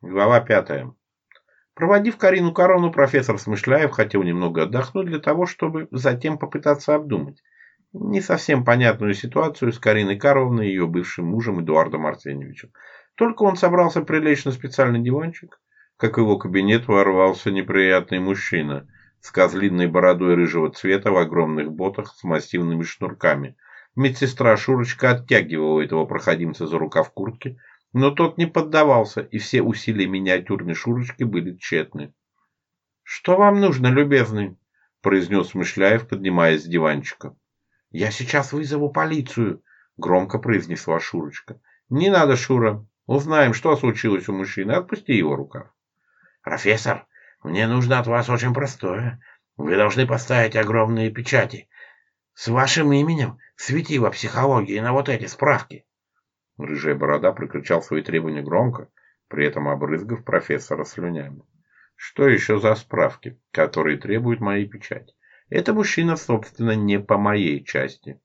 Глава пятая. Проводив Карину Корону, профессор Смышляев хотел немного отдохнуть для того, чтобы затем попытаться обдумать не совсем понятную ситуацию с Кариной Карловной и ее бывшим мужем Эдуардом Арсеньевичем. Только он собрался прилечь на специальный диванчик, как в его кабинет ворвался неприятный мужчина с козлиной бородой рыжего цвета в огромных ботах с массивными шнурками. Медсестра Шурочка оттягивала этого проходимца за рукав куртки, но тот не поддавался, и все усилия миниатюрной Шурочки были тщетны. «Что вам нужно, любезный?» – произнес Мышляев, поднимаясь с диванчика. «Я сейчас вызову полицию», – громко произнесла Шурочка. «Не надо, Шура. Узнаем, что случилось у мужчины. Отпусти его рукав». «Профессор, мне нужно от вас очень простое. Вы должны поставить огромные печати. С вашим именем свети психологии на вот эти справки. Рыжая борода прокричал свои требования громко, при этом обрызгав профессора слюнями. Что еще за справки, которые требуют моей печати? Это мужчина, собственно, не по моей части.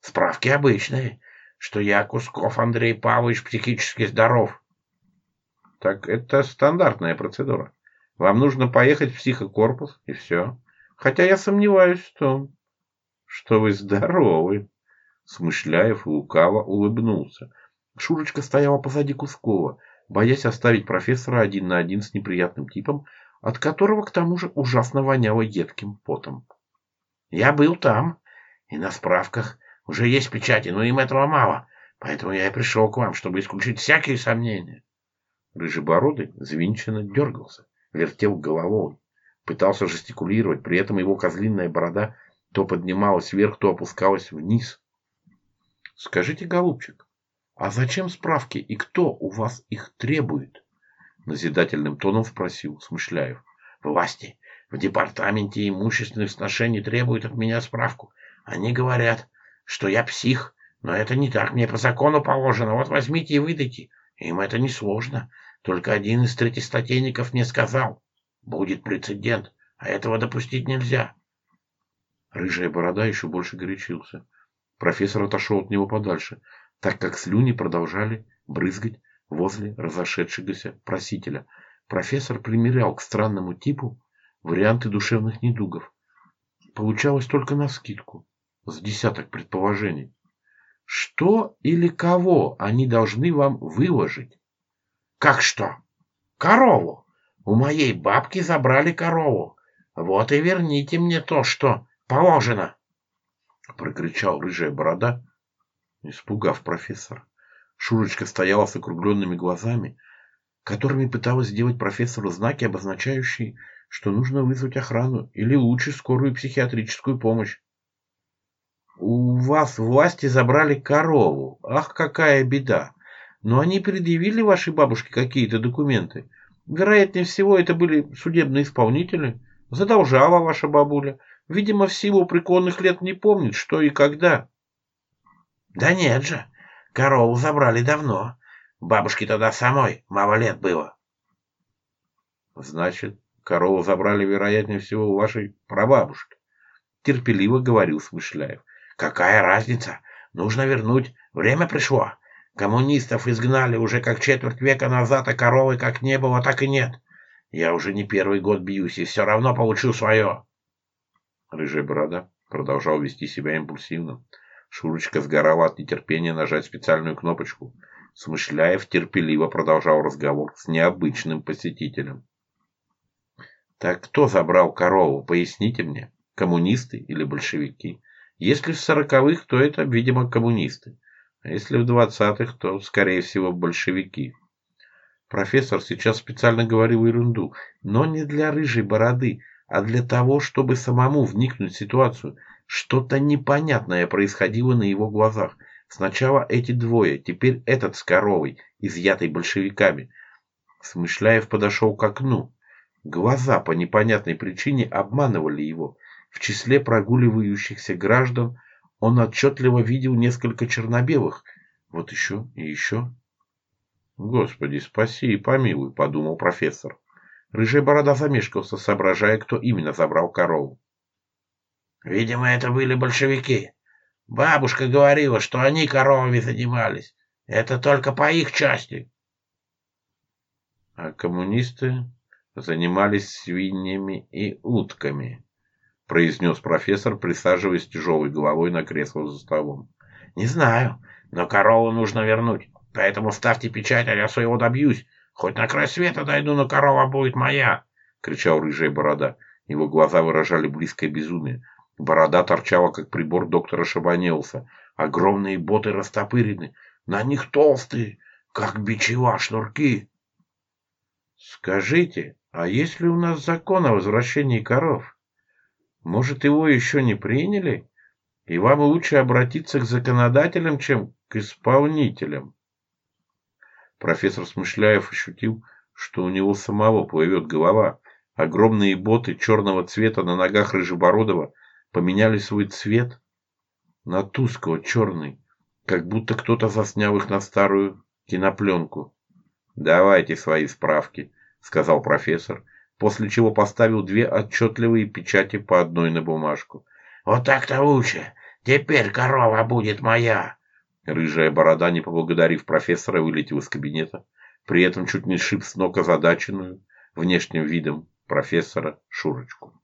Справки обычные, что я, Кусков Андрей Павлович, психически здоров. Так это стандартная процедура. Вам нужно поехать в психокорпус, и все. Хотя я сомневаюсь, что, что вы здоровы. Смышляев лукаво улыбнулся. Шурочка стояла позади Кускова, боясь оставить профессора один на один с неприятным типом, от которого к тому же ужасно воняло едким потом. «Я был там, и на справках уже есть печати, но им этого мало, поэтому я и пришел к вам, чтобы исключить всякие сомнения». Рыжебородый звинченно дергался, вертел головой, пытался жестикулировать, при этом его козлиная борода то поднималась вверх, то опускалась вниз. Скажите, голубчик, а зачем справки и кто у вас их требует? Назидательным тоном спросил Смышляев. Власти в департаменте имущественных сношений требуют от меня справку. Они говорят, что я псих, но это не так, мне по закону положено. Вот возьмите и выдайте. Им это не сложно. Только один из третьестатейников мне сказал. Будет прецедент, а этого допустить нельзя. Рыжая борода еще больше горячился. Профессор отошел от него подальше, так как слюни продолжали брызгать возле разошедшегося просителя. Профессор примерял к странному типу варианты душевных недугов. Получалось только навскидку, с десяток предположений. Что или кого они должны вам выложить? Как что? Корову. У моей бабки забрали корову. Вот и верните мне то, что положено. — прокричал рыжая борода, испугав профессора. Шурочка стояла с округленными глазами, которыми пыталась сделать профессору знаки, обозначающие, что нужно вызвать охрану или лучше скорую психиатрическую помощь. «У вас власти забрали корову. Ах, какая беда! Но они предъявили вашей бабушке какие-то документы. Вероятнее всего, это были судебные исполнители. Задолжала ваша бабуля». Видимо, в силу преклонных лет не помнит, что и когда. Да нет же, корову забрали давно. Бабушке тогда самой мало лет было. Значит, корову забрали, вероятнее всего, у вашей прабабушки. Терпеливо говорил Смышляев. Какая разница? Нужно вернуть. Время пришло. Коммунистов изгнали уже как четверть века назад, а коровы как не было, так и нет. Я уже не первый год бьюсь, и все равно получу свое. Рыжая борода продолжал вести себя импульсивно. Шурочка сгорала от нетерпения нажать специальную кнопочку. Смышляев терпеливо продолжал разговор с необычным посетителем. «Так кто забрал корову, поясните мне, коммунисты или большевики? Если в сороковых, то это, видимо, коммунисты, а если в двадцатых, то, скорее всего, большевики». Профессор сейчас специально говорил ерунду, но не для рыжей бороды – а для того, чтобы самому вникнуть в ситуацию. Что-то непонятное происходило на его глазах. Сначала эти двое, теперь этот с коровой, изъятый большевиками. Смышляев подошел к окну. Глаза по непонятной причине обманывали его. В числе прогуливающихся граждан он отчетливо видел несколько чернобелых. Вот еще и еще. «Господи, спаси и помилуй», — подумал профессор. Рыжая борода замешкался, соображая, кто именно забрал корову. «Видимо, это были большевики. Бабушка говорила, что они коровами занимались. Это только по их части». А коммунисты занимались свиньями и утками, произнес профессор, присаживаясь тяжелой головой на кресло за столом. «Не знаю, но корову нужно вернуть, поэтому ставьте печать, а я своего добьюсь. «Хоть на край света дойду, но корова будет моя!» — кричал рыжая борода. Его глаза выражали близкое безумие. Борода торчала, как прибор доктора Шабанеуса. Огромные боты растопырены, на них толстые, как бичева шнурки. «Скажите, а есть ли у нас закон о возвращении коров? Может, его еще не приняли? И вам лучше обратиться к законодателям, чем к исполнителям». Профессор Смышляев ощутил, что у него самого плывет голова. Огромные боты черного цвета на ногах Рыжебородова поменяли свой цвет на тускло-черный, как будто кто-то заснял их на старую кинопленку. «Давайте свои справки», — сказал профессор, после чего поставил две отчетливые печати по одной на бумажку. «Вот так-то лучше. Теперь корова будет моя», Рыжая борода, не поблагодарив профессора, вылетел из кабинета, при этом чуть не шиб с ног озадаченную внешним видом профессора Шурочку.